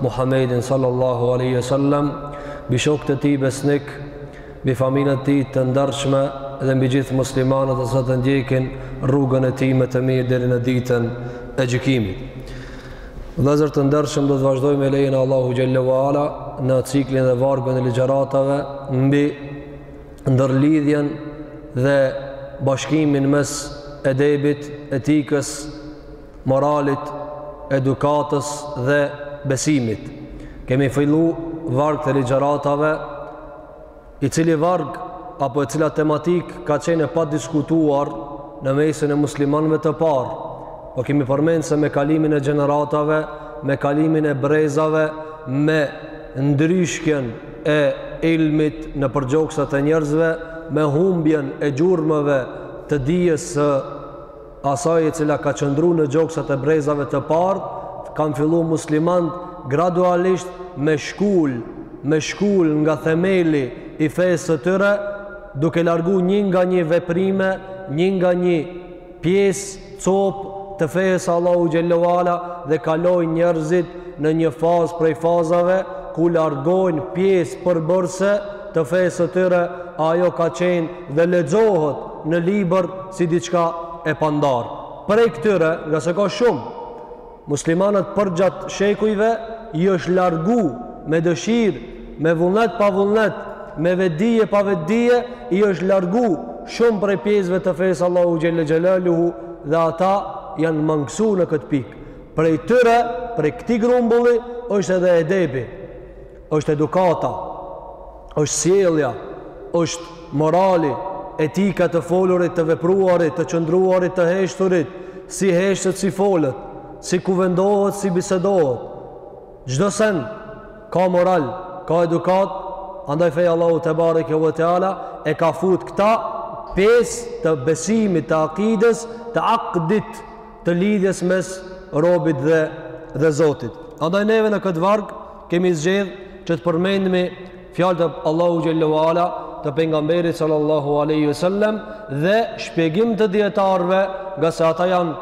Muhammedin sallallahu alaihi wasallam, mbi shokët e tij besnikë, mbi familjen e tij të ndershme dhe mbi gjithë muslimanët që do të ndjekin rrugën e tij me të mirë deri në ditën e gjykimit. Vëllezër të ndershëm, do të vazhdojmë me lejen e Allahu xhallahu ala në ciklin dhe vargun e ligjëratave mbi ndërlidhjen dhe bashkimin mes edebit, etikës moralit, edukatës dhe besimit. Kemi fillu varg të ligjëratave, i cili varg apo e cila tematikë ka qenë e padiskutuar në mesin e muslimanve të parë. Po kemi përmend se me kalimin e gjeneratave, me kalimin e brezave, me ndryshkjen e ilmit nëpër gjoksat e njerëzve, me humbjen e gjurmëve të dijes së asaj e cila ka qëndru në gjoksat e brezave të parë, kanë fillu muslimanët gradualisht me shkul, me shkul nga themeli i fesë së tyre, duke largu një nga një veprime, një nga një pjesë, copë, të fesë Allahu xhelle ue ala dhe kalojnë njerëzit në një fazë prej fazave ku largojnë pjesë përbërëse të fesë së tyre, ajo ka qenë dhe lexohet në libër si diçka e pandarë. Prej këtyre, ngase ka shumë, muslimanët përgjatë shekujve i është largu me dëshirë, me vullnet pa vullnet, me vetëdije pa vetëdije, i është largu shumë prej pjesëve të fesë Allahu xhelle xhelaluhu dhe ata janë mangësu në këtë pikë. Prej tyre, prej këtij grumbulli, është edhe edebi. Është edukata, është sjellja, është morali, etika, të folurit, të vepruarit, të qëndruarit, të heshturit, si heshtet, si folet, si kuvendohet, si bisedohet. Çdo sen ka moral, ka edukatë, andaj feja Allahu tebareke ve teala e ka fut këta pjesë të besimit, të akides, të akdit, të lidhjes mes robit dhe dhe Zotit. Andaj neve në këtë varg Kemi zgjedh që të përmendim fjalët e Allahu xhallahu ala të pejgamberit sallallahu alaihi wasallam dhe shpjegim të dijetarëve, ngase ata janë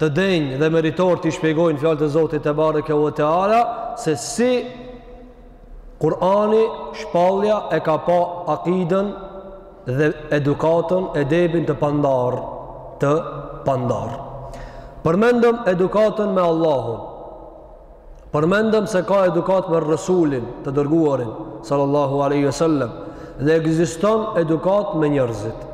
të denjë dhe meritorë t'i shpjegojnë fjalët e Zotit tebareke ue teala se si Kur'ani shpallja e ka pa akiden dhe edukatën edebin të pandarë, të pandarë përmendëm edukatën me Allahun Përmendëm se ka edukatë me resulin të dërguarin, sallallahu aleyhi sallem, dhe ekziston edukatë me njerëzit.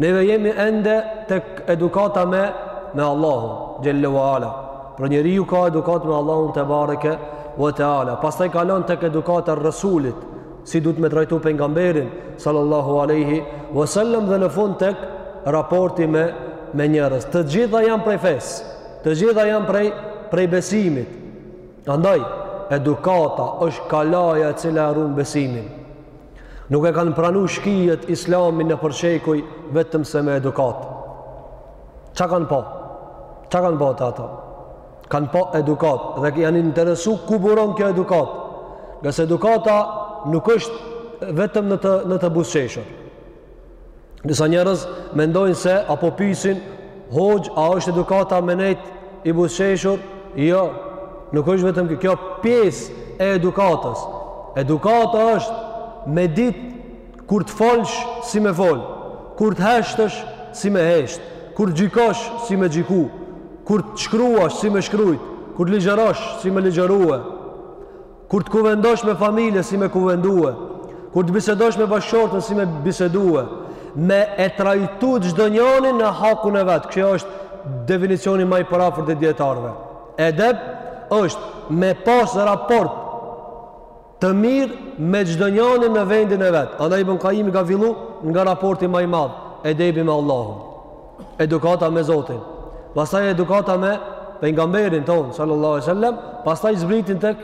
Neve jemi ende te edukata me, me Allahun, xhel-le ve ala. Pra njeriu ka edukatë me Allahun tebareke ve teala. Pastaj kalon tek edukata e resulit, si duhet me trajtu pejgamberin, sallallahu aleyhi sallem, dhe në fund tek raporti me, me njerëz. Të gjitha janë prej fesë. Të gjitha janë prej prej besimit. Andaj edukata është kalaja e cila e ruan besimin. Nuk e kanë pranuar shkijet Islamin në përshekuj vetëm se me edukatë. Çka kanë pa? Çka kanë pa te ata? Kanë pa edukatë dhe janë interesu ku buron kjo edukatë. Ngase edukata nuk është vetëm në të në të buzëqeshur. Disa njerëz mendojnë se apo pyesin, "Hoxhë, a është edukata me nejt i buzëqeshur?" Jo. Nuk është vetëm kjo, kjo pjesë e edukatës. Edukata është me dit kur të folsh si me fol, kur të heshtësh si me hesht, kur të gjykosh si me gjyku, kur të shkruash si me shkrujt, kur të ligjërosh si me ligjërue. Kur të kuvendosh me familje si me kuvendue, kur të bisedosh me bashkëshortën si me bisedue, me e trajtu çdonjanin në hakun e vet. Kështu është definicioni më i përafërt i dijetarëve. Edeb është me pas raport të mirë me çdonjanin në vendin e vet. Andaj Ibn Qayyim ka fillu nga raporti më i madh, edebi me Allahun. edukata me Zotin, pastaj edukata me pejgamberin tonë sallallahu alaihi wasallam, pastaj zbritin tek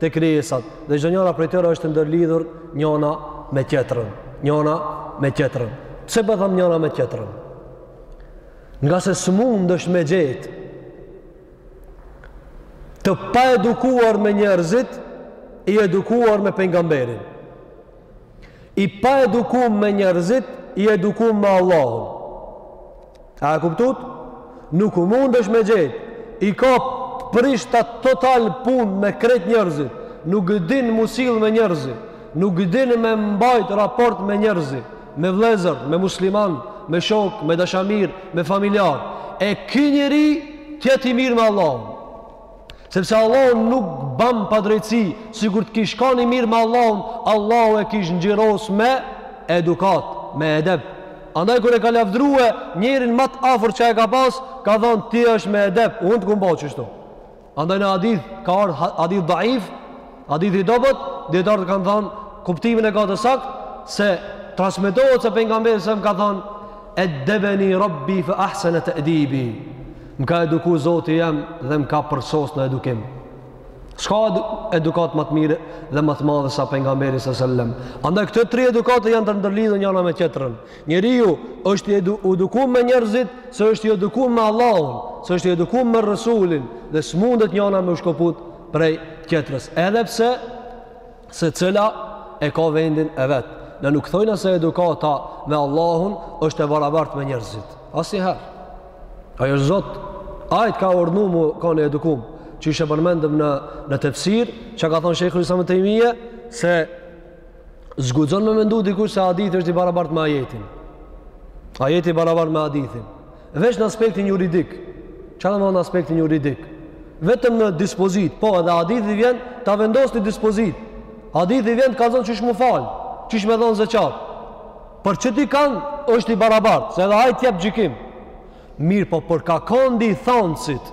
tek krijesat. Dhe çdo njëra prej tyre është e ndërlidhur njëna me tjetrën, njëna me tjetrën. Pse po e them njëna me tjetrën? Ngase s'mundesh me gjet të paedukuar me njerëzit, i edukuar me pejgamberin. I paedukum me njerëzit, i edukum me Allahun. A e kuptut? Nuk mundesh me gjet. I ka prishta total punët me krejt njerëzit. Nuk din m'u sill me njerëzit. Nuk din me mbajt raport me njerëzit. Me vllezër, me muslimanë, me shokë, me dashamirë, me familjarë. E ky njeri t'jet i mirë me Allahun. Sepse Allahu nuk bën padrejtësi, sikur të kish kan i mirë me Allahun, Allahu e kish ngjyros me edukatë, me edeb. Andaj kur e ka lavdrua njerin më të afërt që e ka pas, ka thënë ti je shumë me edeb, unë të kum bo qështu. Andaj në hadith ka ardh hadith daif, hadith i dobët, dijetarët kanë thënë kuptimin e ka të saktë se transmetohet se pejgamberi sallem ka thënë eddebeni rabbi fa ahsana ta'dibi. Më ka eduku Zoti jem dhe më ka përsos në edukim. S'ka edukatë ma të mirë dhe ma të madhe sa Pejgamberi alejhi selam. Andaj këto tri edukate janë të ndërlidhë njëna me tjetrën. Njeriu është i edu, edukum me njerëzit, se është i edukum me Allahun, se është i edukum me Resulin dhe s'mundet njëna me u shkëput prej tjetrës. Edhe pse secila e ka vendin e vet. Na nuk thojna se edukata me Allahun është e barabartë me njerëzit. Asnjëherë. Ai është Zot. Ai ka urdhnu m'u kanë i edukum, qysh e përmendëm në në tefsir, çka ka thonë Shejhul Islam Ibn Tejmije se s'guxon me mendu dikush se hadithi është i barabartë me ajetin. Ajeti i barabartë me hadithin. Veç në aspektin juridik. Çka do me thonë në aspektin juridik? Vetëm në dispozitë, po edhe hadithi vjen ta vendos ni dispozitë. Hadithi vjen të kallzon qysh m'u fal, qysh me dhonë zeqat. Prej këtij kandi, është i barabartë, se edhe ai të jep gjykim. Mirëpo për kah kandi i thanësit,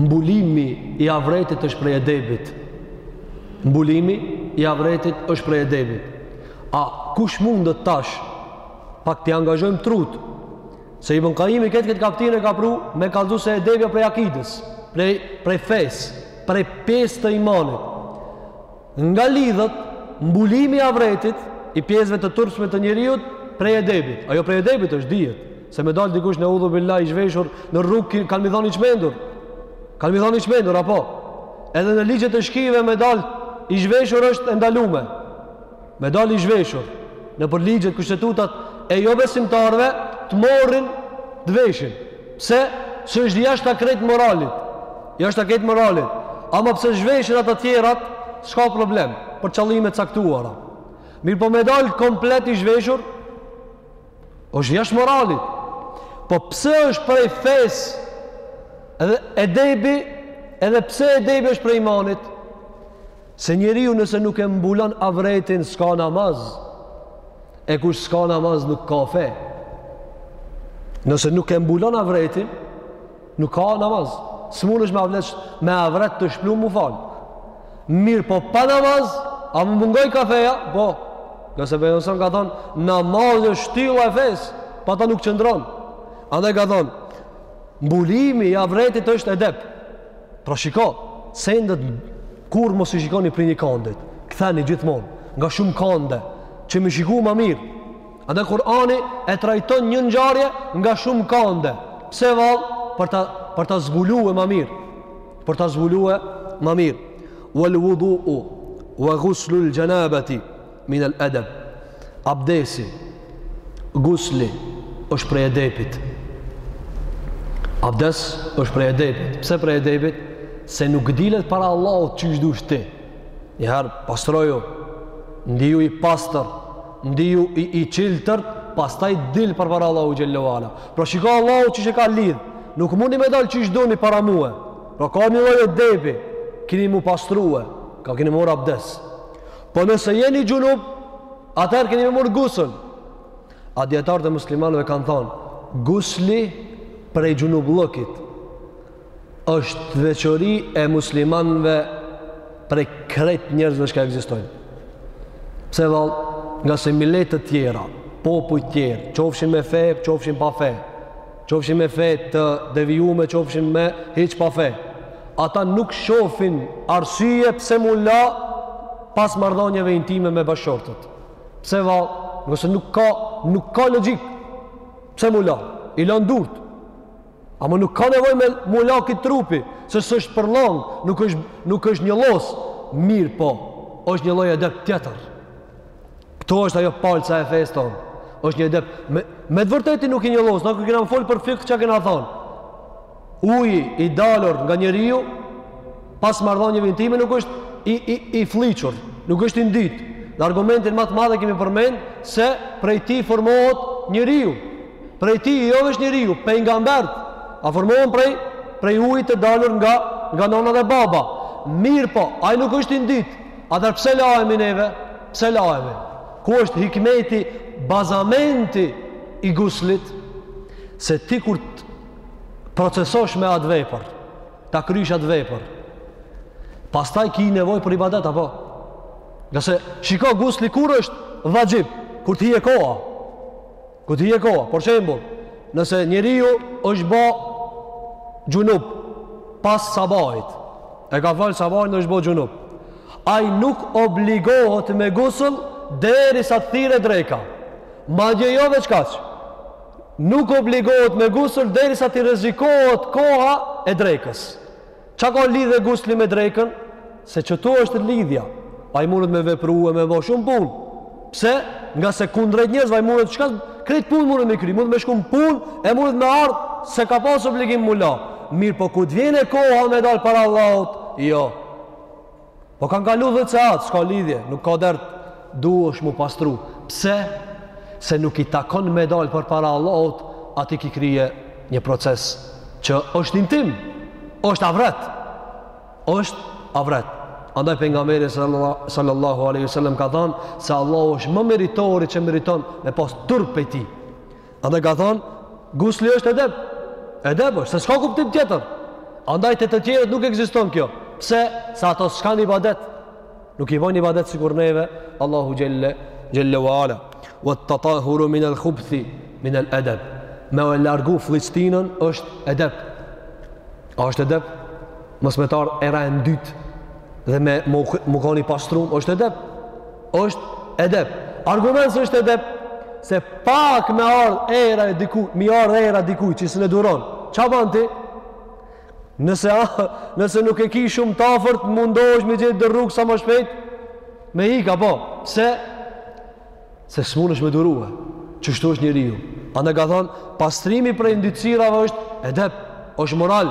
Mbulimi i avretit është prej edebit. Mbulimi i avretit është prej edebit. A kush mundet tash pak t'i angazhojmë trutë? Se Ibn Kajimi këtë këtë kaptinë e ka pru me kallzu se edebi â prej akidës, prej, prej fesë, prej pjesë të imanit. Nga lidhet, mbulimi i avretit, i pjesëve të turpshme të njeriut, prej edebit. Ajo prej edebit është, dihet. Se me dalë dikush neudhubillah i zhveshur, në rrugë kanë me i thonë i çmendur. Kanë me i thonë i çmendur, apo? Edhe në ligjet e shkive me dalë i zhveshur është e ndalume. Me dalë i zhveshur. Nëpër ligjet, kushtetutat e jobesimtarëve, të marrin të veshin. Pse? Se është jashta krejt moralit. Jashta krejt moralit. Ama pse zhveshen ato tjerat, s'ka problem, për qëllime caktuara. Mirëpo me dalë komplet i zhveshur, është jashtë moralit. Po pse është prej fesë edhe edebi, edhe pse edebi është prej imanit? Se njeriu nëse nuk e mbulon avretin s'ka namaz. E kush s'ka namaz nuk ka fe. Nëse nuk e mbulon avretin, nuk ka namaz. S'mundesh ti me avret me avret të shplum m'u fal. Mirëpo pa namaz, a mun m'u kanë feja? Po, nëse për nësëm ka thonë, namazi është shtylla e fesë, pa ta nuk qëndron. Andaj ka thonë, mbulimi i avretit është edeb. Pra shiko, sendet kurrë mos i shikoni prej një kandi. Ktheni gjithmonë nga shumë kande që me i shiku ma mirë. Edhe Kurani e trajton një ngjarje nga shumë kande. Pse vallë? Për ta për ta zbuluar më mirë. Për ta zbuluar më mirë. Wal wudu'u wa ghuslu al-janabati Min el edeb, abdesi, gusli, është prej edepit. Abdesi është prej edepit. Pse prej edepit? Se nuk dilet para Allahut qysh dush ti. Njëherë, pastroju, ndiju i pastër, ndiju i, i qiltër, pastaj dil përpara Allahut Xhele ve ala. Pra shiko Allahu qysh e ka lidh, nuk mundni me dalë qysh doni para mue. Pra ka një lloj edebi, kini m'u pastrue, kini me marrë abdes. Po nëse jeni xhunup, atëherë keni me marrë gusël. A dijetarët e muslimanëve kanë thonë, gusli prej xhunupllëkit, është veçori e muslimanëve prej krejt njerëzve çka ekzistojnë. Pse vallë, ngase miletët tjera, popujt tjerë, qofshin me fe, qofshin pa fe, qofshin me fe të devijume, qofshin me hiç pa fe, ata nuk shofin arsye pse m'u la pas marrëdhënieve intime me bashkëshortët. Pse vallë, ngase nuk ka, nuk ka logjikë, pse m'u la, i lan durt, ama nuk ka nevojë me m'u la krejt trupi, se s'është përllang, nuk është, nuk është njollos, mirëpo, është një lloj edepi tjetër, Këtu është ajo palca e fesë tonë,. është një edep. Me, me të vërtetë nuk i njollos, na ku kena me folë për fikh çka kena thonë. Uji i dalur nga njeriu, pas marrëdhënieve intime, nuk është i, i, i flliqur, nuk është i ndytë. Dhe argumentin ma të madh e kemi përmend se prej tij formohet njeriu. Prej tij jo veç njeriu, pejgamberët. A formohen prej, prej ujit të dalur nga, nga nona dhe baba. Mirëpo, ai nuk është i ndytë. Atëherë pse lahemi neve? Pse lahemi? Ku është hikmeti, bazamenti i guslit? Se ti kur të procesosh me atë vepër, ta krysh atë vepër, pastaj ki nevoj për ibadet, apo? Ngase shiko gusli kur është vaxhib, kur të hyjë koha, Kur të hyjë koha, për shembull, nëse njeriu është bo xhunub pas sabahit, e ka fal sabahin dhe është bo xhunub. Ai nuk obligohet me gusul derisa të thirret dreka. Madje jo veç kaq. Nuk obligohet me gusul derisa të rrezikohet koha e drekës. Ça ka lidhje gusli me drekën? Se qëtu është lidhja. Ai mundet me vepru e me bo shumë punë. Pse? Ngase kundrejt njerëzve, ai mundet çka krejt punë mundet me kry. Mundet me shku n'punë e mundet me ardhë s'e ka pasë obligim m'u la. Mirëpo kur të vjen koha me dalë para Allahut? Jo. Po kanë kalu edhe atë, s'ka lidhje, nuk ka dert, duhesh m'u pastru. Pse? Se nuk i takon me dalë përpara Allahut, a ti ki kry një proces që është intim, është avret, është avret. Andaj pejgamberi sallallahu aleyhi sallam ka thanë se Allahu është më meritori që meriton me pas turp prej tij. Andaj ka thonë, gusli është edep. Edep është, se s'ka kuptim tjetër. Andaj te të tjerët nuk egziston kjo. Pse? Se ato s'kanë ibadet. Nuk i bojnë ibadet sikur neve, Allahu xhelle, xhelle wa ala. Wa et-tatahhuru min el khubthi, min el edep. Me e largu flliqtinën është edep. A është edep? Mos me t'ardh era e ndyt dhe me u kon i pastrum është edep. është edep. Argument se është edep, se pak me ardhë era e dikuj, mi ardhë era dikuj që s'e duron, ça ban ti? Nëse, nëse nuk e ki shumë t'afërt, mundohesh me gjetë do rrugë sa ma shpejt me ik, a po, se, se s'mundesh me durue, qështu është njeriu. Andaj ka thonë, pastrimi prej ndytësirave është edep, është moral.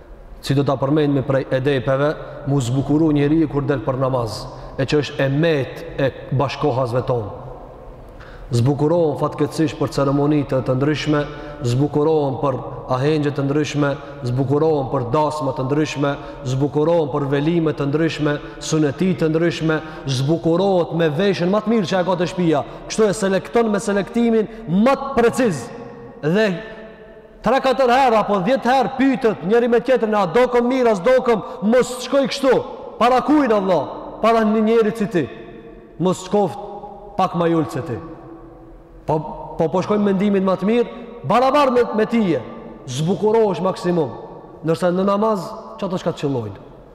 Si do ta përmendmi prej edepeve, m'u zbukuru njeriu kur del për namaz, e që është e metë e bashkëkohasve tonë. Zbukurohen fatkeqësisht për ceremoni të ndryshme, zbukurohen për ahengje të ndryshme, zbukurohen për dasma të ndryshme, zbukurohen për velime të ndryshme, suneti të ndryshme, zbukurohet me veshën ma të mirë që e ka te shpija. Kështu e selekton me selektimin ma të preciz dhe Tre katër herë apo dhjetë herë pyetet njëri me tjetrin a dokem mirë a s'dokem mos shkoj kështu. Para kujt o vëlla? Para një njeri si ti. Mos koftë pak ma i ulët se ti. Po po po shkojmë mendimin ma të mirë, barabar me me tije. Zbukurohesh maksimum. Ndërsa në namaz qato çka t'qëllojnë?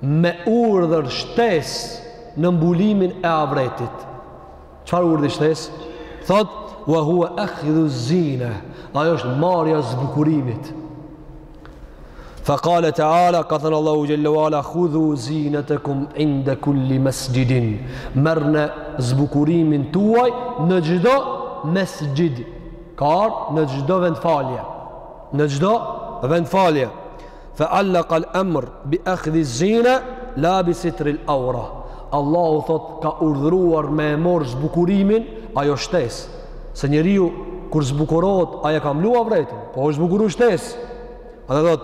me urdhër shtesë në mbulimin e avretit. Çfarë urdhri shtesë? Thot, "Wa huwa akhdhu zina." Ajo është marrja e zbukurimit. Fa qala ta'ala ka thënë Allahu xhelle wa ala khudhu zinatakum inda kulli masjidin. Merrni zbukurimin tuaj në çdo mesjid. Ka në çdo vend falje. Në çdo vend falje. fa allaka al amr bi akhdhi zina la bi sitr al awra Allahu thot ka urdhëruar me e mor zbukurimin ajo shtes se njeriu kur zbukurohet ai e ka mlu avretin po është zbukuru shtes andaj thot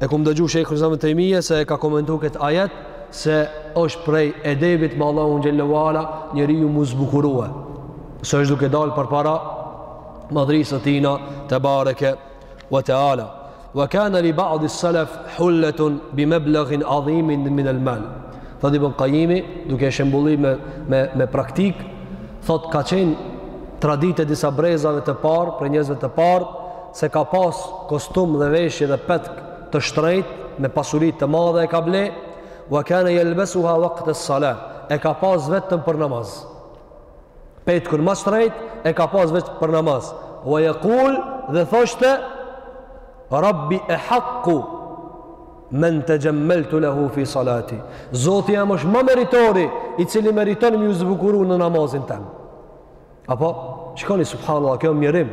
e kum dëgju shejhul islam ibn Taymije se e ka komentu këtë ajet se është prej edebit me Allahun xhelle wa ala njeriu m'u zbukurue se është duke dalë përpara madhrisë të tina tebareke wa ta'ala wa kana li ba'd as-salaf hullatun bi mablaghin 'azimin min al-mal thot ibn qayimi duke e shembullu me me me praktik thot ka qen traditë e disa brezave të parë prej njerëzve të parë se ka pas kostum dhe veshje dhe petk të shtrejt me pasuri të madhe e ka ble wa kana yalbasuha waqt as-salah e ka pas vetëm për namaz Petkun ma shtrejt e ka pas veç për namaz. Wa jekul dhe thoshte, Rabbi ehakku men texhemmeltu lehu fi salati. Zoti jem osht ma meritori i cili meriton me ju zbukuru në namazin tem. Apo, shikoni subhanallah, kjo mjerim.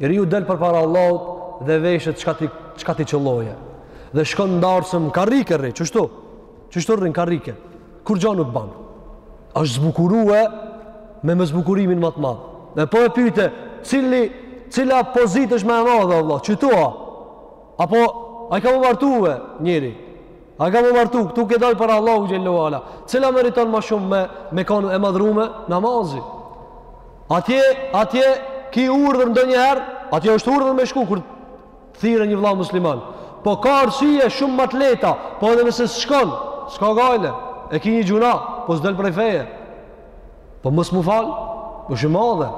Njeriu del përpara Allahut dhe veshet çka t'i, çka t'i qëlloje. Dhe shkon n'darsëm, karrike rri, qështu? Qështu rrin karrike, kurgjo nuk ban. Është zbukurue me me zbukurimin ma të madh. Dhe po e pyte, cili, cila pozit është më e madhe, vlla, qëtu a? Apo, ai ka m'u martu, e njeri? Ai ka m'u martu, këtu ke dalë para Allahut xhelle ve ala. Cila meriton ma shumë me, me kon e madhrume? Namazi. Atje, atje, ki urdhër ndonjëherë, atje është urdhër me shku, kur Thirre një vëlla musliman. Po ka arsye shumë më të lehta, po edhe nëse s'shkon, s'ka gajle. E ki një gjynah, po s'del prej feje. Po mos mu fal, po shumë madhe.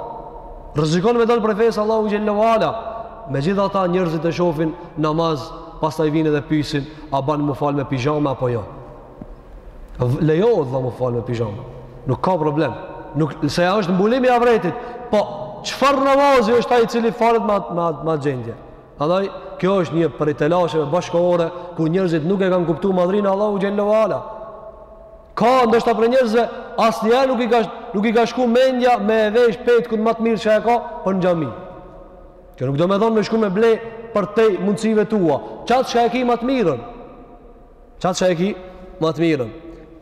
Rrezikon me dal prej fejes Allahut xhelle ve ala. Megjithatë njerëzit e shofin namaz, pastaj vijnë edhe pysin, a ban mu fal me pixhama apo jo? Lejohet dhe m'u fal me pixhame. Nuk ka problem. Nuk, se ja është mbulimi i avretit. Po, çfar namazi është ai i cili falet ma, ma, m'at gjendje? Andaj, kjo është një prej telasheve bashkëkohore, ku njerzit nuk e kanë kuptu madhërinë e Allahut xhelle ve ala. Ka, ndoshta prej njerzve, asnjëherë nuk i ka, nuk i ka shku mendja me e vesh petkun ma t'mirë që e ka për në xhami. Kjo nuk do me thonë me shku me ble përtej mundësive tua. Qat çka e ki ma t'mirën, Qat çka e ki ma të mirën.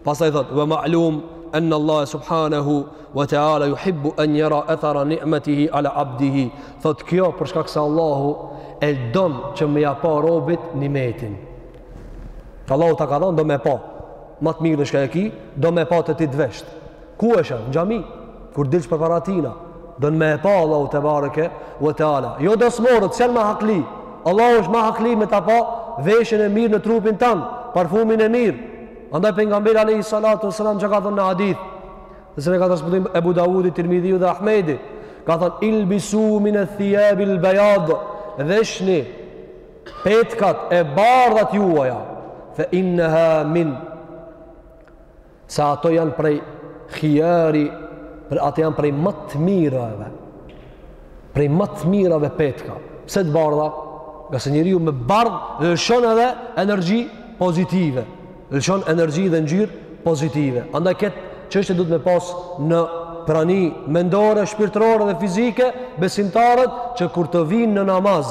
Pastaj thot, ve ma'lum, enne Allahe subhanahu ve teala juhibbu en jera ethera ni'metihi ala abdihi. Thot, kjo për shkak se Allahu e don që me ja pa robit nimetin. Allahu ta ka dhonë, do me pa. Ma të mirën shka e ki, do me pa te ti t'veshtë. Ku është në xhami? Kur dilsh përpara tina, don me e pa Allahu tebareke ve teala. Jo dasmorët, s'janë ma hakli. Allahu është ma hakli me ta pa veshën e mirë në trupin tan, parfumin e mirë. Andaj pejgamberi alayhi salatu wasalam çka ka thënë në hadith, dhe se ne ka transmetu Abu Dawudi, Tirmidhiu dhe Ahmedi, ka thënë ilbisu min ath-thiyab al-bayad, veshni petkat e bardhat juaja, fa innaha min se ato janë prej khijari ato janë prej ma të mirave prej ma të mirave petka pse të bardha ngase njeriu me bardhë lëshon edhe energji pozitive lëshon energji dhe ngjyrë pozitive andaj këtë çështje duhet me pas në prani mendore shpirtërore dhe fizike besimtarët që kur të vijnë në namaz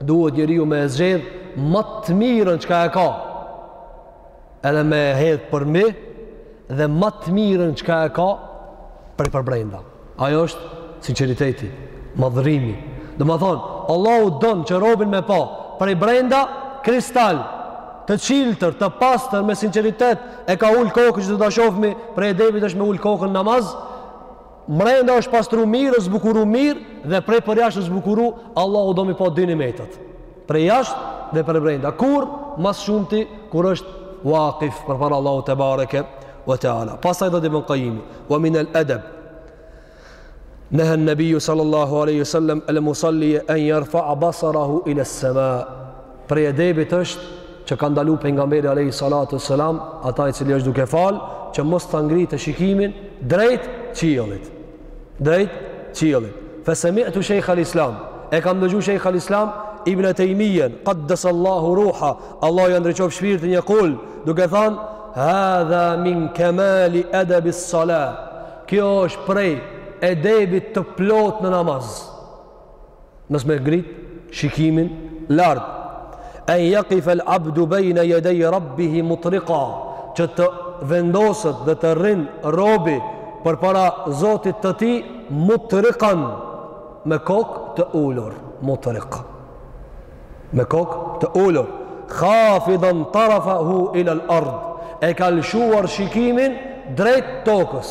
duhet njeriu me e zgjedh ma të mirën çka e ka. Edhe me e hedh përmi dhe ma të mirën çka e ka prej përbrenda. Ajo është sinqeriteti, madhërimi. Domethonë, Allahu don që robin me pa prej brenda kristal të çiltër, të pastër me sinqeritet e ka ul kokën që do ta shohmi prej edebit është me ul kokën namaz Mrenda u është pastru mirë, është zbukuru mirë dhe prej përjashtë është zbukuru, Allahu don mi pa dy nimetet. Prej jashtë dhe prej brenda. Kur, mas shumti, kur është waqif përpara Allahu tebareke ve teala. Pasaj thotë Ibn Kajimi, wa min el edeb, Neha en nebiju sallallahu aleyhi sallam, el musalli en jerfa basarahu iles sema, Prej edebit është që ka ndalu pejgamberi alayhi salatu wassalam atë i cili është duke fal që mos ta ngritë shikimin drejt qiellit drejt qiellit fa sami'tu shaykh al-islam e kam dëgju shaykh al-islam ibn taymiyyah qaddas allah ruha allahu ia ndriçoftë shpirtin jekul duke thanë hadha min kamal adab as-salah kjo është prej edebit të plot në namaz mos me ngrit shikimin lart an yaqif al abd bayna yaday rabbih mutriqa që të vendoset dhe të rrin robi përpara Zotit të tij mutriqan me kokë të ulur mutriqa me kokë të ulur khafidan tarafahu ila al ard e ka lëshuar shikimin drejt tokës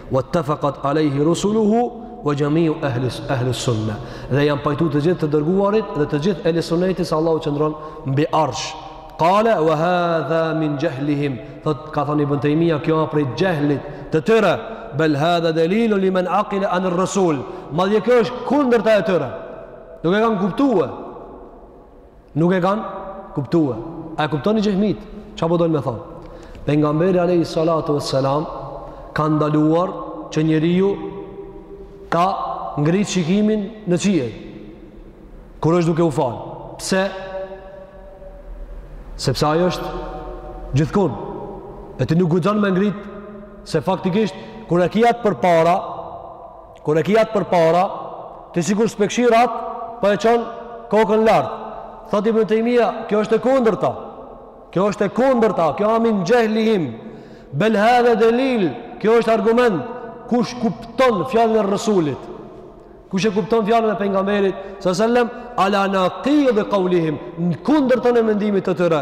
Wattafaqat alayhi rusuluhu wa jami'u ahli ahli sunna. Dhe janë pajtu të gjithë të dërguarit dhe të gjithë ehli sunnetit se Allahu qëndron mbi arsh. Qala wa hadha min jahlihim. Thotë ka thanë Ibn Taymija kjo a prej xhehlit të tyre. Bel hadha dalilu liman aqila an ar-rasul. Madje kjo është kundërta e tyre. Nuk e kanë kuptuar. Nuk e kanë kuptue. A e kuptoni xhehmitë? Ça po dojnë me thanë? Pejgamberi alejhi salatu e selam, ka ndaluar që njeriu ta ngritë shikimin në qiell. Kur është duke u falë. Pse? Sepse ai është gjithkun. E ti nuk guxon me ngritë, se faktikisht, kur e ki atë përpara, Kur e ki atë përpara, ti sikur s'pe kshir atë, po e çon kokën lartë. Thot Ibn Tejmija, kjo është e kundërta. Kjo është e kundërta, kjo â min xhehlihim. Bel hadha delil, kjo është argument. Kush kupton fjalën e resulit? Kush e kupton fjallën e pejgamberit salallahu alejhi ve sellem, ala nakidi kaulihim, në kundërtën e mendimit të tyre.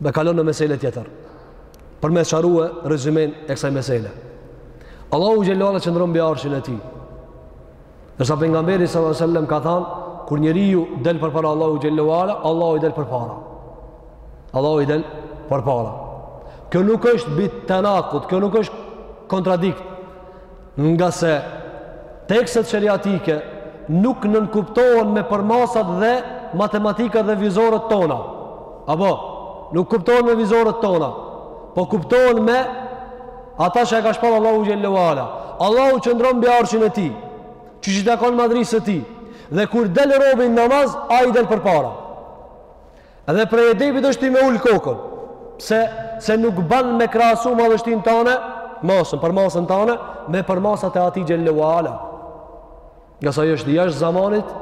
Dhe kalon në mesele tjetër. Për me sqarue rezymen e kësaj mesele. Allahu xhel-le ve ala qëndron mbi arshin e tij. Ndërsa pejgamberi sallallahu sallam ka than, kur njeriu del përpara Allahut xhel-le ve ala, Allahu i del përpara. Allahu i del përpara. Kjo nuk është bi tenakud, kjo nuk është kontradikt. Ngase tekstet sheriatike nuk nënkuptohen me përmasat dhe matematikat dhe vizoret tona. Apo, nuk kuptohen me vizoret tona, po kuptohen me ata që e ka shpallë Allahu xhel-le ve ala. Allahu qëndron mbi arshin e tij, që i takon madhnisë së tij, dhe kur del robi n'namaz, ai del përpara. Edhe prej edebit është ti me ul kokën, se se nuk ban me krahasu madhështinë tane, masën përmasën tane, me përmasat e Atij xhel-le ve ala. Ngase ai është jashtë zamanit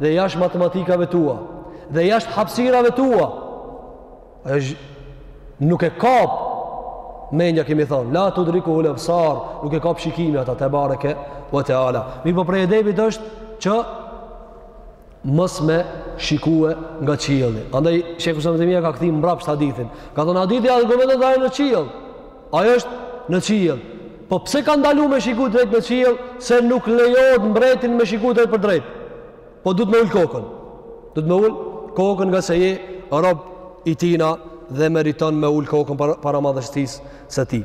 dhe jashtë matematikave tua dhe jashtë hapësirave tua. Është nuk e kap mendja kemi thon, la tudrikuhul ebsar, nuk e kap shikimi ata tebareke ve teala. Mirëpo prej edebit është që mos me shikue nga qielli. Andaj Shejhul Islam Tejmija ka kthy mbrapsht hadithin. Ka thënë hadithi argumenton se ai është në qiell. Ai është në qiell. Po pse ka ndalu me shiku drejt në qiell se nuk lejohet mbretin me shiku drejtpërdrejt. Po duhet me ul kokën. Duhet me ul kokën ngase je rob i tina dhe meriton me ul kokën para, para madhështisë së tij.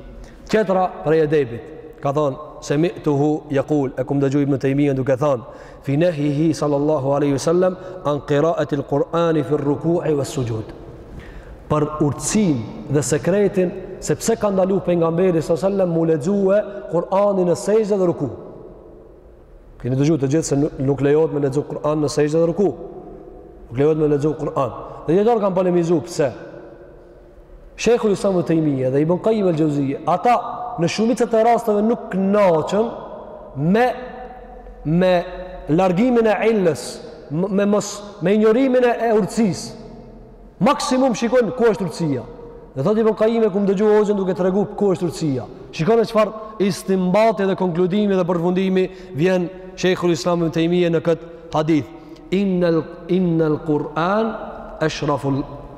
Tjetra prej edebit ka thënë semi'tuhu jekul e kum dëgju ibn Tejmijën duke thënë Fi nahyihi sallallahu alaihi wasallam an qira'ati al-Qur'ani fi ar-ruku'i was-sujud. Për urtësinë dhe sekretin se pse ka ndalu pejgamberi sallallahu alaihi wasallam mu lexue Kur'ani në sexhde dhe ruku. Keni dëgju të gjithë se nuk lejohet me lexu Kur'an në sexhde dhe ruku. Nuk lejohet me lexu Kur'an. Dijetarët kanë polemizu pse? Shejhul Islam ibn Taymija dhe Ibn Qayyim al-Jauziyja, ata në shumicën e rasteve nuk kënaqen me me largimin e il-les, me mos me injorimin e urtësisë. Maksimum shikojnë ku është urtësia. Dhe thotë Ibn Qayyim e kum dëgju hoxhën duke tregu ku është urtësia. Shikoni çfarë istinbati dhe konkludimi dhe përfundimi vjen Shejhul Islam ibn Taymija në këtë hadith. Innal innal Kur'an ashraful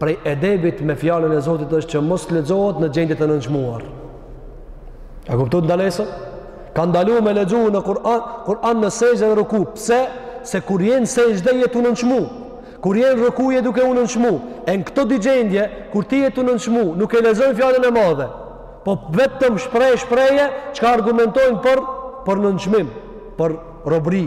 Prej edebit me fjalën e Zotit është që mos lexohet në gjendje të nënçmuar. A e kupton ndalesën? Ka ndalu me lexu në Kur'an, Kur'an në sexhde dhe ruku. Pse? Se kur je në sexhde je tu u nënçmu. Kur je në ruku je duke u nënçmu. E në këto dy gjendje, kur ti je tu u nënçmu, nuk e lexon fjalën e madhe. Po vetëm shpreh shprehje çka argumentojnë për për nënçmim, për robëri.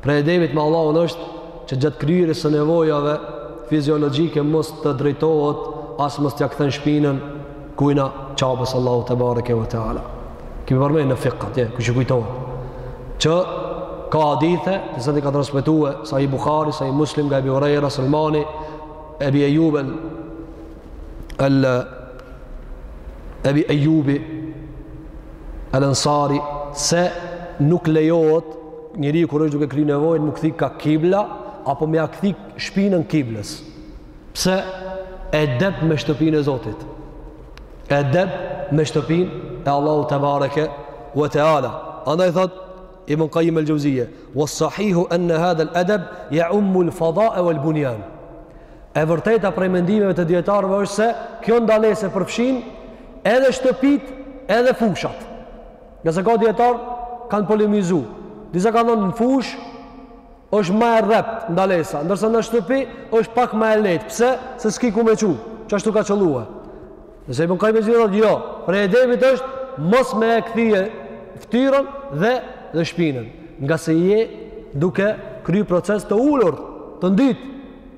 Prej edebit me Allahun është që gjatë kryerjes së nevojave fiziologjike mos të drejtohet as mos t'ja kthen shpinën kujna Qabes Allahu tebareke ve teala. Kemi përmend në fikh atje, kujt i kujtohet? Që ka hadithe, të cilat i ka transmetuar Sahih Buhari, Sahih Muslim nga Ebi Hurejra, Selmani, Ebi Ejub el Ebi Ejub el-Ensari se nuk lejohet Njeri kur është duke kry nevojë m'u kthy kah kibla, apo me ia kthy shpinën kiblës. Pse? Edeb me shtëpinë e Zotit? Edeb me shtëpinë e Allahut tebareke ve teala. Andaj thot, Ibn Kajim el-Xhevzije, ves-sahihu enne hadhel edeb jeummul fadae vel bunjan. E vërteta prej mendimeve të dijetarëve është se kjo ndalesë përfshin edhe shtëpit edhe fushat. Ngase ka dijetar kanë polemizu. Disa kanë thonë në fushë është ma e rreptë ndalesa, ndërsa në shtëpi është pak ma e lehtë. Pse? Se s'ki ku me çu, qashtu ka qëllu. Ndërsa Ibn Qayyim e thotë jo, prej edebit është mos me e kthy fytyrën dhe dhe shpinën, ngase je duke kry proces të ulët, të ndytë.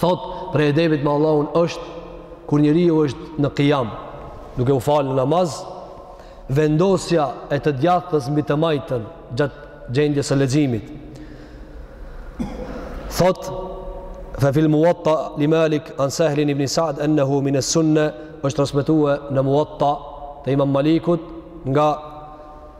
thot prej edebit me Allahun është kur njeriu është në qiyam duke u falë në namaz vendosja e të djathtës mbi të majtën gjatë gjendjes së leximit thot fa fil muwatta li malik an sahl ibn sa'd annahu min as-sunnah është transmetuar në muwatta të imam malikut nga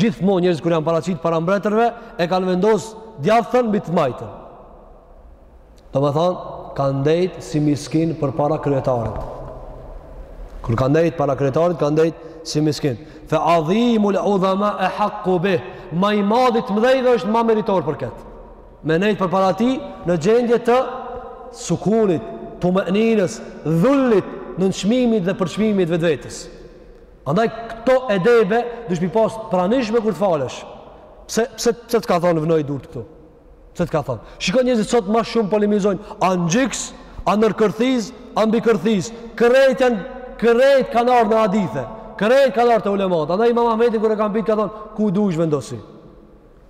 Gjithmonë njerëzit kur janë paraqit para mbretërve, e kanë vendos djathtën mbi të majtën. Domethënë, ka ndejt si miskin përpara kryetarit. Kur ka ndejt para kryetarit, ka ndejt si miskin. Fa adhimul udhama ehaqqu bih. Ma i madhi t'mdhejve është ma meritor për këtë. Me nejt përpara tij në gjendje të sukunit, tumeninës, dhullit, nënçmimit dhe përçmimit vetvetes. Andaj këto edebe duhesh me i pas pranishme kur të falesh. Pse pse pse të ka thonë vnoji durt këtu? Pse të ka thonë? Shiko njerëzit sot ma shumë polemizojnë a n'gjyks, a ndër kërthizë, a mbi kërthizë. Krejt janë krejt kanë ardh në hadithe. Krejt kanë ardh te ulemat. Andaj Imam Ahmedin kur e kanë pyt ka thonë ku duhesh me i vendos.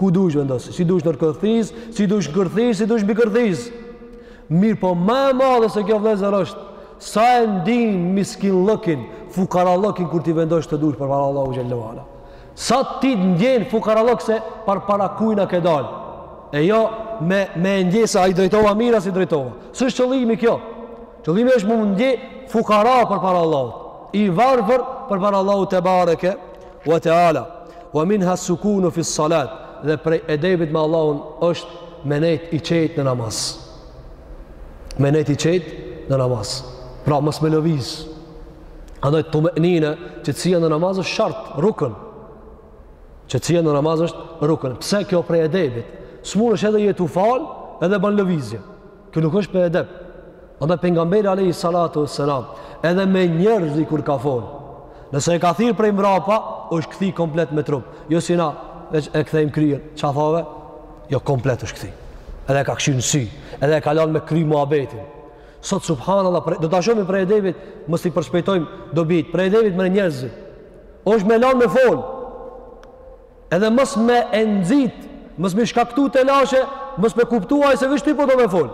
Ku dush vendosi, si dush nën kërthizë, si dush n'kërthizë, si dush mbi kërthizë. Mirëpo ma e madhe se kjo vllezër është, sa e ndin miskinllëkin, fukarallëkin kur t'i vendosh durt përpara Allahut xhelle ue ala. Sa ti ndjen fukarallëk se përpara kujna ke dalë. E jo me, me ndje se a i drejtova mirë a s'i drejtova. S'është qëllimi kjo. Qëllimi është m'u ndje fukara përpara Allahut. I varfër përpara Allahut tebareke, Wa teala, Wa minha as-sukunu fi s-salat, dhe prej edebit me Allahun është me nejt i qetë në namaz. Me nejt i qetë në namaz. Pra mos me lëviz. Andaj tumenine, qetësia në namaz është shart, rukën. Qetësia në namaz është rukën. Pse kjo prej edebit? S'mundesh edhe je tu fal, edhe ban lëvizje. Kjo nuk është për edep. Andaj pejgamberi alayhi salatu wassalam edhe me njerëzit kur ka fol. Nëse e ka thirr prej mbrapa, është kthi komplet me trup. Jo si na veç e kthejmë kryen. Ça thave? Jo komplet është kthi. Edhe e ka kshyr n'sy, edhe e ka lan me kry muhabetin. Sot subhanallahu, do ta shohim prej edepit, mos t'i përshpejtojmë dobitë. Prej edepit me njerëzit është me lan me fol. Edhe mos me e nxit, mos me shkaktu telashe, mos me kuptu ai se veç ti po do me fol.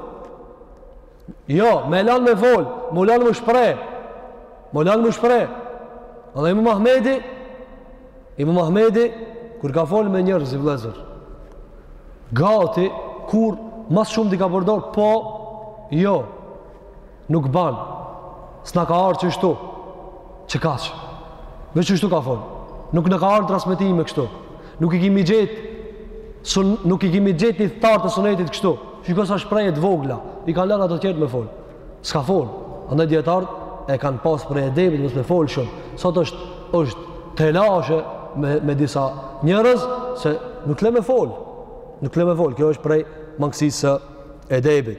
Jo, me lanë me fol, me lanë m'u shpreh, me lanë m'u shpreh. Edhe imam Ahmedi, imam Ahmedi, kur ka fol me njerëzit vllezër, gati kurr, ma s'shumti ka përdor, po, jo, Nuk ban. S'na ka ardh qështu. Qe kaq. Veç qështu ka fol. Nuk na ka ardh transmetime kështu. Nuk i kemi gjet sun nuk i kemi gjet ithtarët e sunetit kështu. Shiko sa shprehje të vogla. I kanë lënë ata të tjerët me fol. S'ka fol. Andaj dijetarët e kanë pas prej edebit mos me fol shumë. Sot është është telashe me me disa njerëz se nuk t'le me fol. Nuk le me fol. Kjo është prej mangësisë së edebit.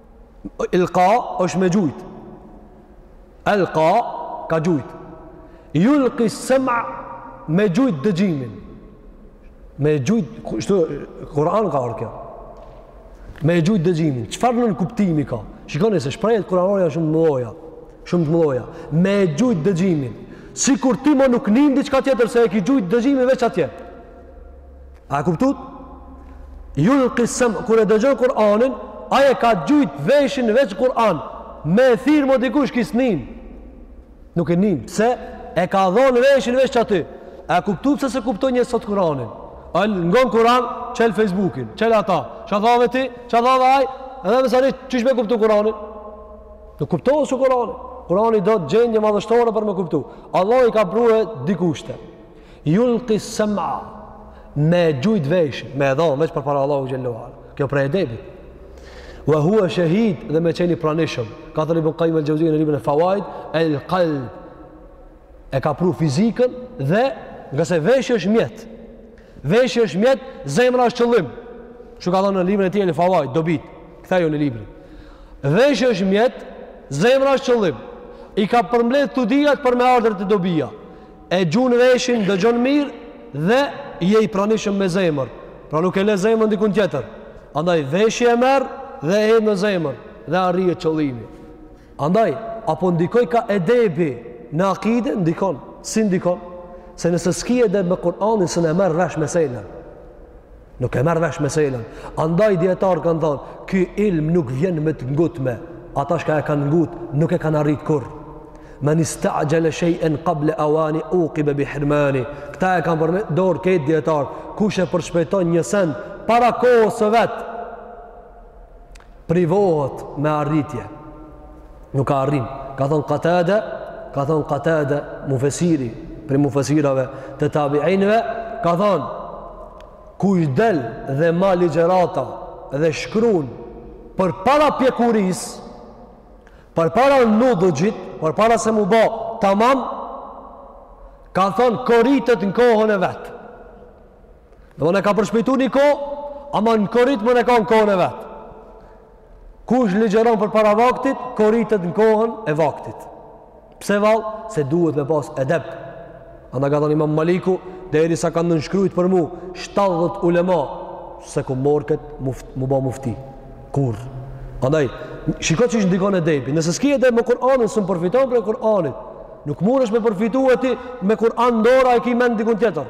Ilqa është me gjujt. Elqa ka gjujt. Julqi sema me gjujt dëgjimin. Me gjujt, kështu, Kur'an ka ardh kjo. Me gjujt dëgjimin. Çfarë nënkuptimi ka? Shikoni se shprehjet kur'anore janë shumë të mdhoja. Shumë të mdhoja. Me gjujt dëgjimin. Sikur ti mo nuk nin diçka tjetër se e ki gjujt dëgjimin veç atje. A e kuptut? Julqi sema, kur e dëgjon Kur'anin, ai e ka gjujt veshin veç Kur'an, me e thirr mo dikush ky s'nin. Nuk e nin, se e ka dhonë veshin veç qaty. A kuptut pse s'e kuptojmë sot Kur'anin? A ngon Kur'an, çel Facebookin, çel ata, ça thave ti, ça thave ai, edhe masanej, qysh me kuptu Kur'anin? Nuk kuptohet kshtu Kur'ani. Kur'ani do gjendje madhështore për me kuptu. Allahi ka pru dy kushte. Julki sam'a me gjujt veshin, me e dhonë, veç përpara Allahut të Madhëruar. Kjo prej edebit. Wa hua shahid dhe me qeni pranishëm. Ka thënë Ibn Kajim el Xhevzije në librin el Fawaid, el kalb. E ka pru fizikën dhe ngase veshi është mjet. Veshi është mjet, zemra është qëllim. Kështu ka thënë në librin e tij el Fawaid, dobit. Këta janë libri. Veshi është mjet, zemra është qëllim. I ka përmbledh të dyjat për me ardhur te dobia. e gjun veshin, dëgjon mirë dhe je i pranishëm me zemër. Pra nuk e le zemrën dikun tjetër. Andaj veshi e merr dhe e hedh në zemër dhe arrihet qëllimi. Andaj apo ndikoj ka edebi në akide, ndikon, si ndikon? Se nëse s'ki edeb me Kur'anin, s'e merr vesh meselën. Nuk e merr vesh meselën. Andaj dijetarët kanë thënë, ky ilm nuk vjen me të ngutme. Ata çka e kanë ngut, nuk e kanë arrit kurr. Men ista'jala shay'an qabla awani uqiba bi hirmani. Kta e kanë përmendur këta dijetarët. Kush e përshpejton një sen para kohës së vet, privohet me arritje nuk e arrin ka thonë Katade ka thonë Katade mufesiri prej mufesirave të tabiinëve ka thonë kush del dhe man ligjerata dhe shkrun përpara pjekurisë përpara nudhxhit përpara se mu ba tamam ka thonë koritet në kohën e vet Domethënë e ka përshpejtu një kohë, ama me u korit e ka në kohën e vet. Kush ligjeron përpara vaktit, koritet në kohën e vaktit. Pse vallë? Se duhet me pas edeb. Andaj ka thonë imam Maliku, derisa kanë nënshkrujt për mu, 70 ulema, se ky mundet m'u ba mufti. Kur? Andaj, shiko qysh ndikon edebi. Nëse s'ki edeb me Kur'anin, s'mun përfiton prej Kur'anit. Nuk mundesh me përfitu e ti me Kur'an n'dorë e ki mendt dikun tjetër.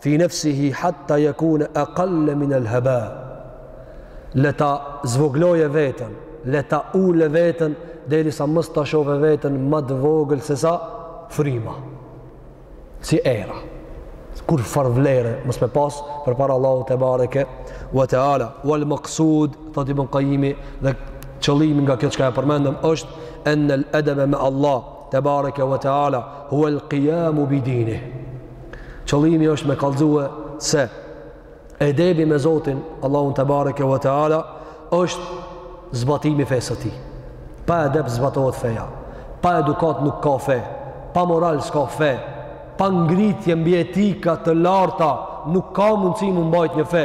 fi nefsihi hatta yakun aqall min al haba le ta zvogloje veten le ta ule veten derisa mos ta shohe veten më të vogël se sa fryma si era kurrfarë vlere mos me pas përpara Allahut te bareke wa taala wal maqsud thot Ibn Kajimi dhe qëllimi nga kjo çka e përmendëm është en al adab ma Allah Te bareke ve teala huwa el qiyamu bi dinih. Qëllimi është me kallzue se edebi me Zotin, Allahun te bareke ve teala, është zbatimi i fesë së tij. Pa edeb zbatohet feja. Pa edukat nuk ka fe. Pa moral s'ka fe. Pa ngritje mbi etika të larta nuk ka mundësi mu mbajt një fe.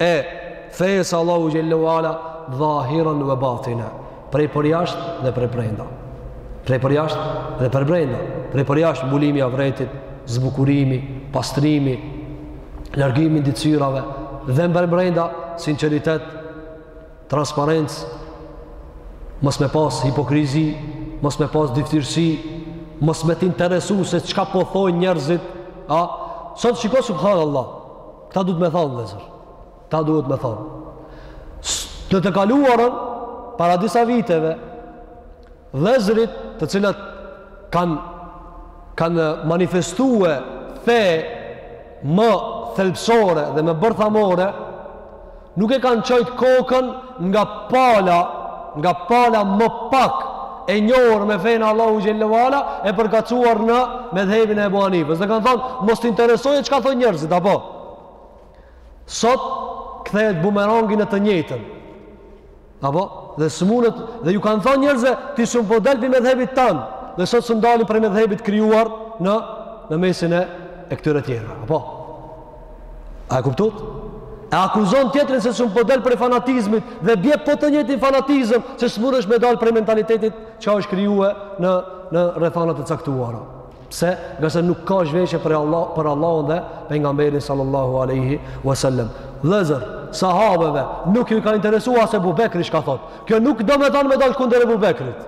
e Fesë Allahu xhel-le ve ala dhahiren ve batinen prej përjasht dhe prej brenda prej përjasht dhe prej brenda prej përjasht mbulimi avretit zbukurimi, pastrimi largimi ndytësirave dhe përbrenda sinceritet transparencë mos me pas hipokrizi mos me pas dyfytyrësi mos me t'interesu se çka po thojnë njerëzit a, sot shiko subhanallah Këta duhet me thanë, vllezër. Këta duhet me thanë. Në të kaluarën, para disa viteve, vllezërit të cilët kanë kan manifestue fe më thelbësore dhe më bërthamore, Nuk e kanë çajt kokën nga pala, nga pala më pak e njohur me fenë e Allahut xhel-le ve ala e përkatësuar në medhhebin e Ebu Hanifës. Dhe kanë thonë, mos të interesojë çka thonë njerëzit, apo? Sot, kthehet bumerangi në të njëjtën. Apo, dhe s'munet, dhe ju kanë thonë njerëzve, ti s'un po del prej medhhebit tand, dhe sot s'un dalin prej medhhebit krijuar në, në mesin e, e këtyre tjerëve. Apo, a e kuptut? E akuzon tjetrin se s'un po del prej fanatizmit, dhe bje po të njëjtin fanatizëm, që s'munesh me dalë prej mentalitetit që është krijuar në, në rrethanat e caktuara. Pse? Ngase nuk ka zhveshje për, Allah, për Allahun dhe Pejgamberin sallallahu aleyhi wasallam. Vllezër, sahabeve, nuk ju ka interesu as Ebu Bekri çka thot. Kjo nuk do me thonë me dalë kundër Ebu Bekrit.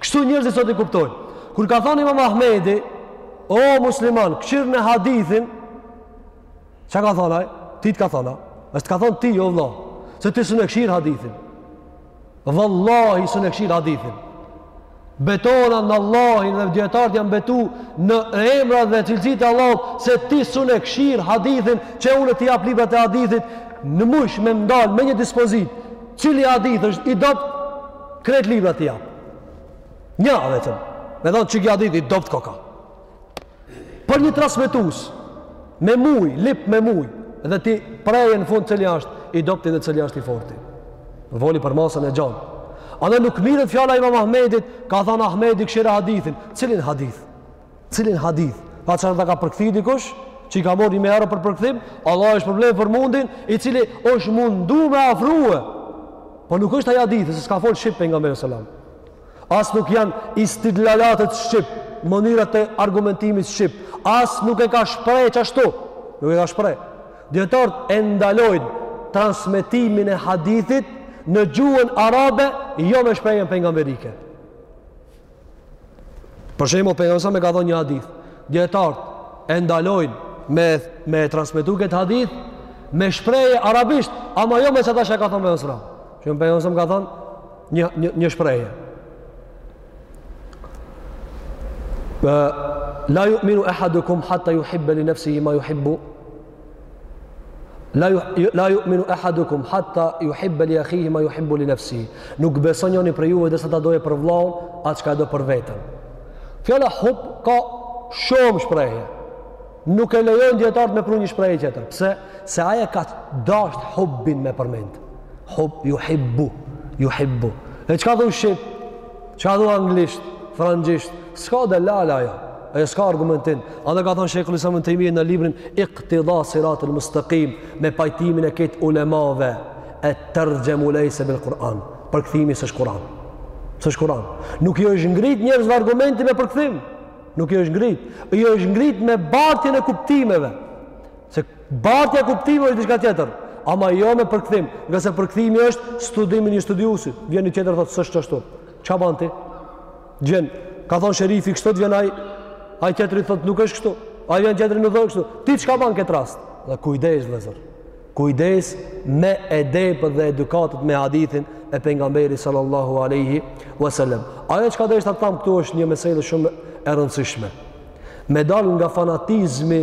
Kështu njerëzit sot i kuptojnë. Kur ka thonë imam Ahmedi, o musliman, kshirne hadithin, çka ka thonë ai? Ty të ka thonë, a? S'të ka thonë ty, jo vlla, se ti s'un e kshir hadithin. Vallahi s'un e kshir hadithin. Betona në Allahun dhe dijetarët janë betu në emrat dhe cilësitë e Allahut se ti s'un e kshir hadithin që unë t'i jap librat e hadithit në mujsh me m'dalë me një dispozitë. Cili hadith është i dobët krejt librat t'i jap. Nja, vetëm. Me thonë qiki hadith i dobët koka. Për një transmetues me muj, lyp me muj dhe ti preje në fund cili është i dobti dhe cili është i forti. Foli për masën e gjanë. A dhe nuk mirret fjala imam Ahmedit, ka thonë Ahmedi kshire hadithin. Cilin hadith? Cilin hadith? Atë që ta ka përkthy dikush, që i ka marrë një mijë euro për përkthim, Allahu e shpërbleftë për mundin, i cili është mundu me afrue. Po nuk është ai hadith, se s'ka folë shqip Pejgamberi alejhi selam. As nuk janë istidlalatet shqip, mënyrat e argumentimit shqip. As nuk e ka shpreh qashtu. Nuk e ka shpreh. Dijetarët e ndalojnë transmetimin e hadithit në gjuhën arabe, jo me shprehjen pejgamberike. Për shembull, pejgamberi a.s. e ka thonë një hadith. Dijetarët e ndalojnë me e transmetu këtë hadith, me shprehje arabisht, ama jo me qato që e ka thonë pejgamberi. Që pejgamberi a.s. ka thonë një, një, një shprehje. La juminu ehadukum hatta juhibbe li nefsihi ma juhibbu. La ju, la juminu ehadukum hatta juhibbe li ehihi ma juhibbu li nefsihi. Nuk beson njëni prej juve derisa ta doje për vllaun, atë çka e do për vetën. Fjala hub ka shumë shprehje. Nuk e lejojnë dijetarët me pru një shprehje tjetër. Pse? Se ai e ka dasht hubbin me përmend. Hub, juhibbu, juhibbu. E çka thu shqip? Çka thu anglisht? Frëngjisht? S'ka delale ajo. Ajo s'ka argumentin. Andaj ka thonë shejhul islam Ibn Tejmije në librin Iktida siratul mustaqim me pajtimin e krejt ulemave et-terxhemu lejse bil Kur'an. Përkthimi s'është Kur'an. S'është Kur'an. Nuk iu është ngrit njerëzve argumenti me përkthim. Nuk iu është ngrit. Iu është ngrit me bartjen e kuptimeve. Se Bartja e kuptimeve është diçka tjetër, ama jo me përkthim, ngase përkthimi është studim i një studiuesi. Vjen një tjetër thotë s'është ashtu. Çka ban ti? Vjen, ka thonë sherifi kështu të vjen ai. Ai tjetri thotë nuk është kështu. Ai vjen tjetri nuk thotë kështu. Ti çka ban këtë rast? Dhe kujdes vëllezër. Kujdes me edep dhe edukatë me hadithin e pejgamberit sallallahu alaihi wasallam. Ajo çka do të them këtu është një mesele shumë e rëndësishme. Me dal nga fanatizmi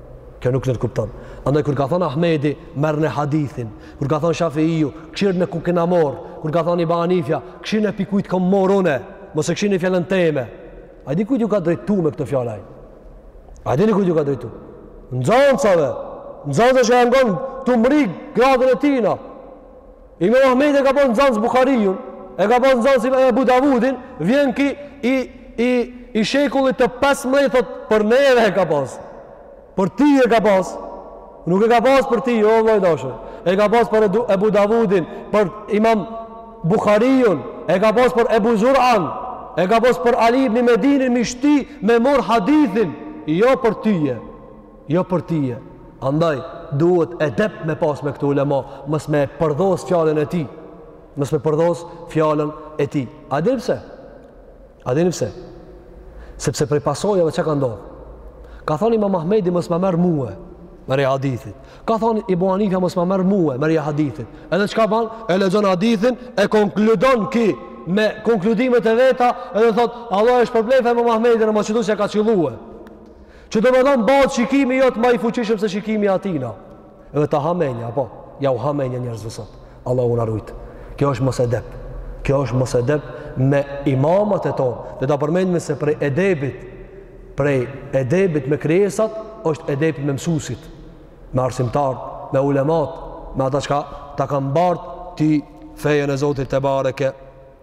Kjo nuk nënkupton. Andaj kur ka thënë Ahmedi, merrne hadithin. Kur ka thënë Shafiu, kshirne ku kena mor. Kur ka thënë Ebu Hanifja, kshirne pi kujt kom mor unë. Mos e kshirni fjalën teme. A e di kujt ju ka drejtu me këto fjalë ai. A e dini kujt ju ka drejtu. Nxanësave, nxanësa që janë kon tu mri gradën e tijna. Imam Ahmedi e ka pas nxanës Buhariun, e ka pas nxanës Ebu Davudin, vjen ki i i i shekullit të 15 thot për neve e ka pas. Për ti e ka pas. Nuk e ka pas për ti, jo vëlla i dashur. E ka pas për Ebu Davudin, për Imam Buhariun, e ka pas për Ebu Zur'an, e ka pas për Ali ibn Medinin me i shti me mor hadithin, jo për ty. Jo për tije. Andaj, duhet edep me pas me këta ulema, mos me përdhos fjalën e tij. Mos me përdhos fjalën e tij. A e dini pse? A e dini pse? Sepse prej pasojave çka ndodh? Ka thonë imam Ahmedi mos më merr mue, merri hadithet. Ka thonë Ebu Hanifja mos më merr mue, merri hadithet. Edhe çka ban? E lexon hadithin, e konkludon ky me konkludimet e veta, edhe thotë, Allahu e shpërbleftë imam Ahmedin, ama qëtu s'e ka qëllue. Që domethonë bahet shikimi jot ma i fuqishëm se shikimi i atyne. Edhe ta ha menja, apo? Ja u ha menja njerëzve sot. Allahu na rujt. Kjo është mos edep. Kjo është mos edep me imamat e tonë. Dhe ta përmendim se prej edebit, prej edebit me krijesat, është edepit me mësusit, me arsimtarët, me ulemat, me ata çka ta kanë bart ty fejën e Zotit tebareke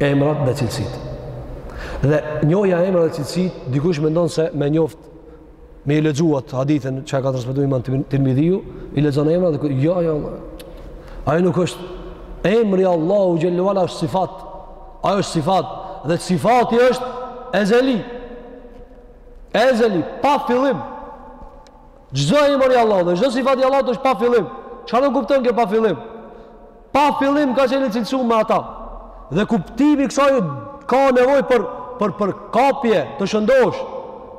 emrat dhe cilësitë. Dhe njohja emra dhe cilësit, dikush mendon se me njoft me i lexu at hadithin që e ka transmetu imam Tirmidhiu, i lexon emra dhe kry, jo, jo, ajo nuk është, emri Allahu xhel-le ve ala është sifat, ajo është sifat, dhe sifati është ezeli, ezeli, pa fillim, Çdo emër i Allahut dhe çdo sifat i Allahut është pa fillim. Çka nënkupton kjo pa fillim? Pa fillim ka qenë i cilësuar me ata. Dhe kuptimi i kësaj ka nevojë për për për kapje të shëndosh.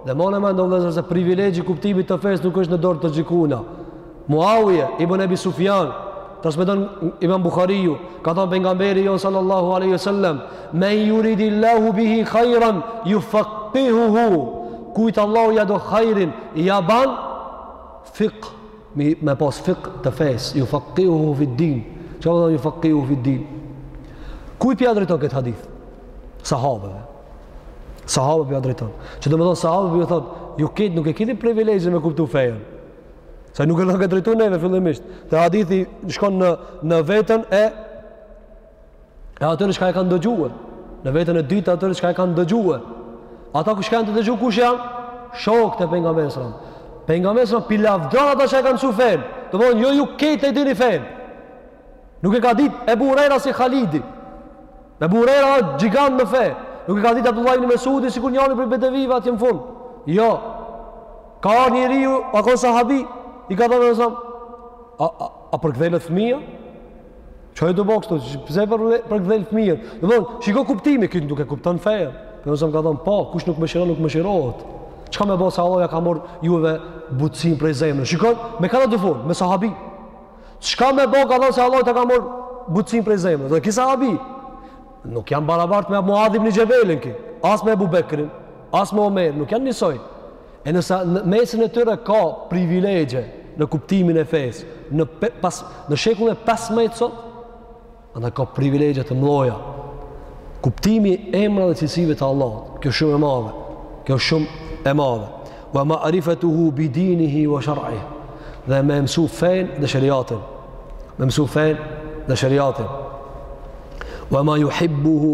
Dhe mane mend, o vëllazër, se privilegji i kuptimit të fesë nuk është në dorë të gjithkujna. Muavije ibn Ebi Sufjan Transmeton Imam Buhariu, ka thënë pejgamberi jonë sallallahu alaihi wasallam, "Men yuridillahu bihi khairan yufaqihuhu." Kujt Allahu ja do hajrin, ja ban fikh, me, me pas fikh të fesë, yufaqihuhu fi din. Çfarë do yufaqihu fi din? Kujt p'ia drejton këtë hadith? Sahabeve. Sahabeve p'ia drejton. Që domethonë sahabeve ju thotë, ju krejt nuk e keni privilegjin me kuptu fejen. Se nuk e ka drejtu neve fillimisht. Te hadithi shkon në në vetën e e atyre çka e kanë dëgjuar. Në vetën e dytë atyre çka e kanë dëgjuar. Ata ku çka janë tu dëgju kush janë? Shokët e pejgamberit sallallahu alajhi wasallam. Pejgamberi sallallahu alajhi wasallam p'i lavdon ata që e kanë msu fenë. Domthon jo ju krejt e dini fenë. Nuk e ka ditë Ebu Hurajra si Khalidi. Ebu Hurajra është gjigand në fe. Nuk e ka ditë Abdullah ibn Mesudi sikur njani prej bedevive atje në fund. Jo. Ka ardh njeriu, a kon sahabi, i ka thënë sa a a, a, po përkëdhel fëmijë? Ç'je tu bo kështu, pse po përkëdhel fëmijë? Do të thonë, shiko kuptimin, ky nuk e kupton fejën. Alejhi selam ka thënë, po, kush nuk mëshiron, nuk mëshirohet. Çka me bo se Allahu ua ka marr juve butësin prej zemrës. Shiko, me ka tu fol, me sahabi. Çka me bo ka thonë se Allahu ta ka marr butësin prej zemrës. Dhe ki sahabi, nuk janë barabartë me Muadh ibn Xhebelin ki. As me Ebu Bekrin, as me Omer, nuk janë njësoj. E nëse në mesin e tyre ka privilegje në kuptimin e fesë, në, pe, pas, në shekullin e 15 sot, Andaj ka privilegje të mëdha. Kuptimi i emrave dhe cilësive të Allahut, kjo shumë e madhe. Kjo shumë e madhe. Wa ma'rifatuhu bi dinihi wa shar'ihi. Dhe me mësu fenë dhe sheriatin. Me mësu fenë dhe sheriatin. Wa ma yuhibbuhu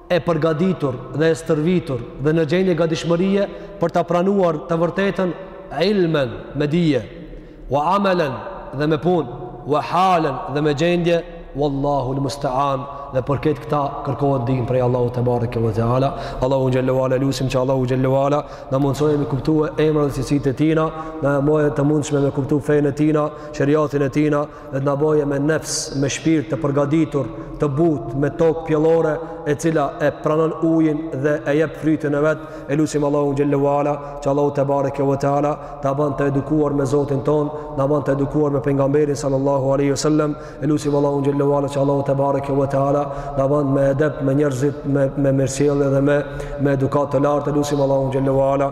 e përgatitur dhe e stërvitur dhe në gjendje gatishmërie për ta pranuar të vërtetën ilmen me dije wa amalen dhe me punë wa halen dhe me gjendje wallahu almusta'an dhe për këtë këta kërkohet ndihmë prej Allahut tebareke ve teala Allahu xhelle ve ala lusim që Allahu xhelle ve ala na mundsojë me kuptu emrat dhe cilësitë e tina na e bojë të mundshme me kuptu fenë e tina sheriatin e tina dhe të na bojë me nefs, me shpirt të përgatitur, të butë, me tokë pjellore, e cila e pranon ujin dhe e jep frytin e vet, e lusim Allahun xhelle ve ala, që Allahu tebareke ve teala të na ban të edukuar me Zotin tonë, na ban të edukuar me pejgamberin sallallahu alaihi wasallam, e lusim Allahun xhelle ve ala, që Allahu tebareke ve teala na ban me edep me njerëzit me me mirësjellje dhe me me edukatë të lartë, e lusim Allahun xhelle ve ala.